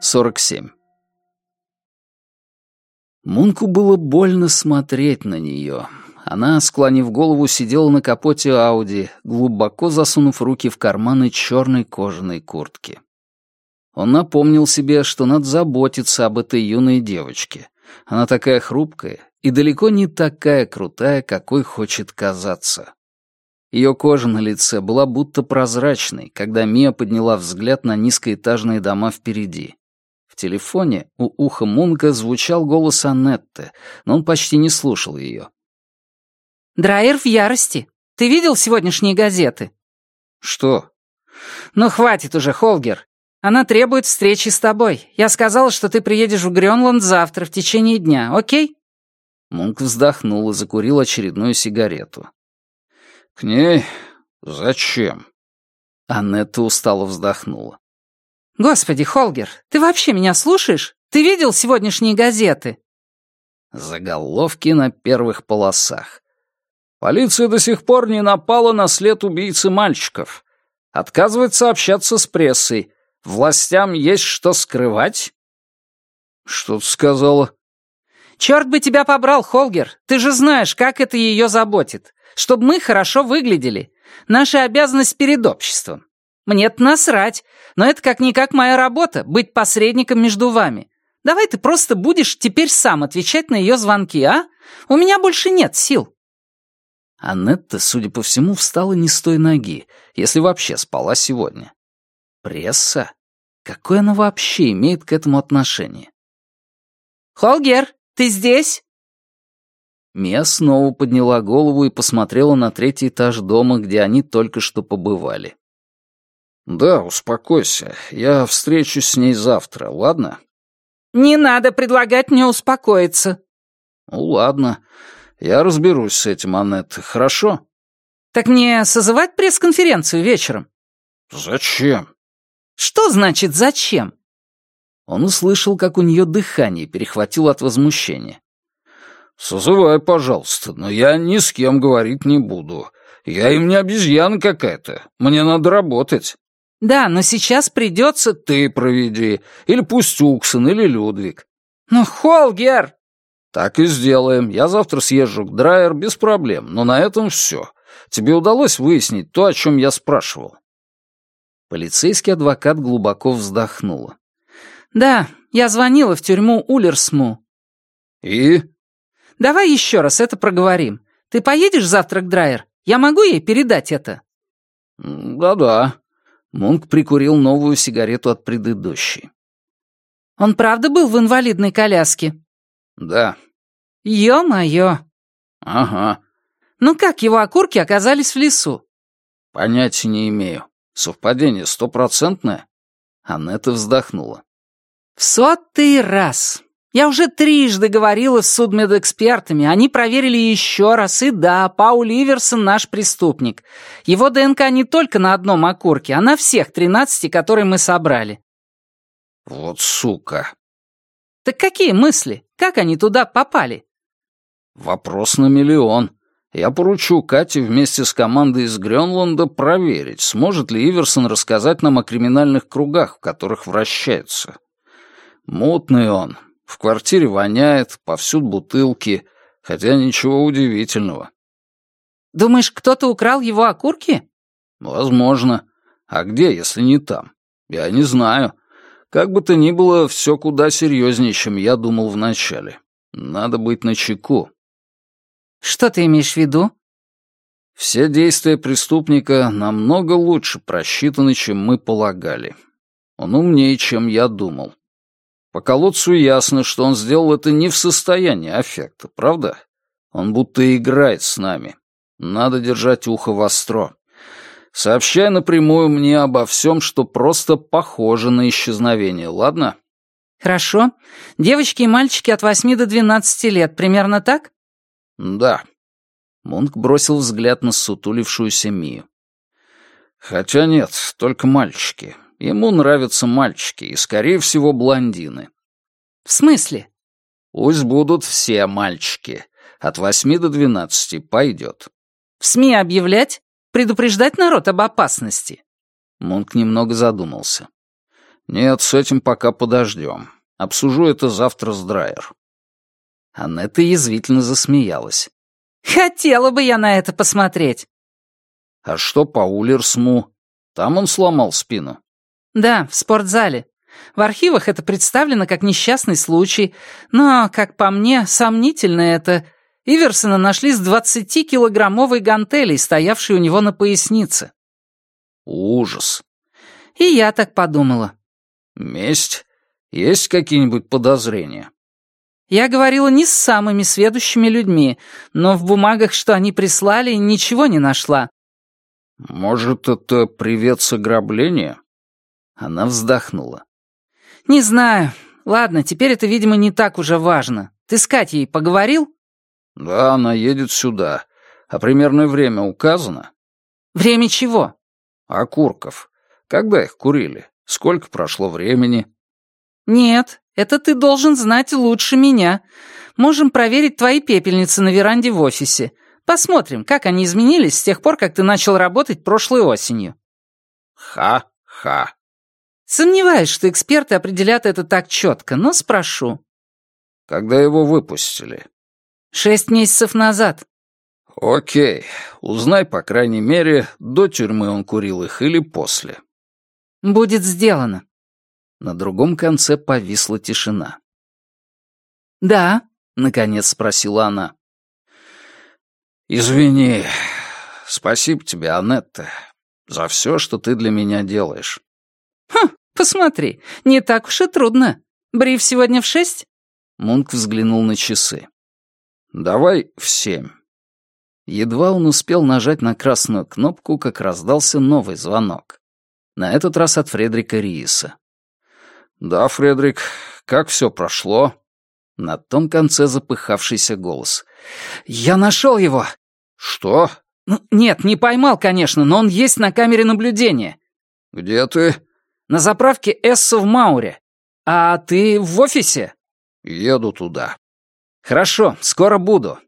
Сорок семь. Мунку было больно смотреть на нее. Она, склонив голову, сидела на капоте Ауди, глубоко засунув руки в карманы черной кожаной куртки. Он напомнил себе, что надо заботиться об этой юной девочке. Она такая хрупкая и далеко не такая крутая, какой хочет казаться. Ее кожа на лице была будто прозрачной, когда Мия подняла взгляд на низкоэтажные дома впереди. В телефоне у уха Мунка звучал голос Аннетты, но он почти не слушал ее. «Драйер в ярости. Ты видел сегодняшние газеты?» «Что?» «Ну, хватит уже, Холгер. Она требует встречи с тобой. Я сказала, что ты приедешь в Грёнланд завтра в течение дня, окей?» Мунк вздохнул и закурил очередную сигарету. «К ней? Зачем?» Аннетта устало вздохнула. «Господи, Холгер, ты вообще меня слушаешь? Ты видел сегодняшние газеты?» Заголовки на первых полосах. Полиция до сих пор не напала на след убийцы мальчиков. Отказывается общаться с прессой. Властям есть что скрывать? Что ты сказала? Черт бы тебя побрал, Холгер. Ты же знаешь, как это ее заботит. Чтобы мы хорошо выглядели. Наша обязанность перед обществом. Мне-то насрать, но это как-никак моя работа — быть посредником между вами. Давай ты просто будешь теперь сам отвечать на ее звонки, а? У меня больше нет сил». Аннетта, судя по всему, встала не с той ноги, если вообще спала сегодня. Пресса? Какое она вообще имеет к этому отношение? «Холгер, ты здесь?» Мия снова подняла голову и посмотрела на третий этаж дома, где они только что побывали. «Да, успокойся. Я встречусь с ней завтра, ладно?» «Не надо предлагать мне успокоиться». «Ну, ладно. Я разберусь с этим, Аннет, хорошо?» «Так мне созывать пресс-конференцию вечером?» «Зачем?» «Что значит «зачем»?» Он услышал, как у нее дыхание перехватило от возмущения. «Созывай, пожалуйста, но я ни с кем говорить не буду. Я им не обезьяна какая-то. Мне надо работать». «Да, но сейчас придется...» «Ты проведи. Или пусть Уксон, или Людвиг». «Ну, Холгер!» «Так и сделаем. Я завтра съезжу к Драйер без проблем, но на этом все. Тебе удалось выяснить то, о чем я спрашивал?» Полицейский адвокат глубоко вздохнула. «Да, я звонила в тюрьму Улерсму». «И?» «Давай еще раз это проговорим. Ты поедешь завтра к Драйер? Я могу ей передать это?» «Да-да», Мунк прикурил новую сигарету от предыдущей. «Он правда был в инвалидной коляске?» «Да». «Ё-моё!» «Ага». «Ну как его окурки оказались в лесу?» «Понятия не имею. Совпадение стопроцентное?» Аннета вздохнула. «В сотый раз. Я уже трижды говорила с судмедэкспертами, они проверили еще раз, и да, Паул Иверсон наш преступник. Его ДНК не только на одном окурке, а на всех тринадцати, которые мы собрали». «Вот сука!» «Так какие мысли? Как они туда попали?» «Вопрос на миллион. Я поручу Кате вместе с командой из Грёнланда проверить, сможет ли Иверсон рассказать нам о криминальных кругах, в которых вращается. Мутный он, в квартире воняет, повсюду бутылки, хотя ничего удивительного. Думаешь, кто-то украл его окурки? Возможно. А где, если не там? Я не знаю. Как бы то ни было, все куда серьезнее, чем я думал вначале. Надо быть начеку. Что ты имеешь в виду? Все действия преступника намного лучше просчитаны, чем мы полагали. Он умнее, чем я думал. По колодцу ясно, что он сделал это не в состоянии аффекта, правда? Он будто играет с нами. Надо держать ухо востро. Сообщай напрямую мне обо всем, что просто похоже на исчезновение, ладно? Хорошо. Девочки и мальчики от восьми до двенадцати лет, примерно так? Да. Мунк бросил взгляд на сутулившуюся Мию. Хотя нет, только мальчики. Ему нравятся мальчики, и, скорее всего, блондины. В смысле? Пусть будут все мальчики. От восьми до двенадцати пойдет. В СМИ объявлять? Предупреждать народ об опасности?» Мунк немного задумался. «Нет, с этим пока подождем. Обсужу это завтра с Драйер». Анетта язвительно засмеялась. «Хотела бы я на это посмотреть». «А что по Улерсму? Там он сломал спину?» «Да, в спортзале. В архивах это представлено как несчастный случай, но, как по мне, сомнительно это. Иверсона нашли с 20-килограммовой гантелей, стоявшей у него на пояснице». «Ужас». «И я так подумала». «Месть? Есть какие-нибудь подозрения?» Я говорила не с самыми сведущими людьми, но в бумагах, что они прислали, ничего не нашла. Может, это привет с ограбления? Она вздохнула. Не знаю. Ладно, теперь это, видимо, не так уже важно. Ты с Катей поговорил? Да, она едет сюда. А примерное время указано? Время чего? Окурков. Когда их курили? Сколько прошло времени? Нет, это ты должен знать лучше меня. Можем проверить твои пепельницы на веранде в офисе. Посмотрим, как они изменились с тех пор, как ты начал работать прошлой осенью». «Ха-ха». Сомневаюсь, что эксперты определят это так четко, но спрошу. Когда его выпустили? Шесть месяцев назад. Окей. Узнай, по крайней мере, до тюрьмы он курил их или после. Будет сделано. На другом конце повисла тишина. «Да?» — наконец спросила она. «Извини. Спасибо тебе, Анетта, за все, что ты для меня делаешь». «Хм, посмотри, не так уж и трудно. Бриф сегодня в шесть?» Мунк взглянул на часы. «Давай в семь». Едва он успел нажать на красную кнопку, как раздался новый звонок. На этот раз от Фредрика Рииса. «Да, Фредерик, как все прошло?» На том конце запыхавшийся голос. «Я нашел его!» «Что?» «Ну, нет, не поймал, конечно, но он есть на камере наблюдения». «Где ты?» «На заправке Эссо в Мауре. А ты в офисе?» «Еду туда». «Хорошо, скоро буду.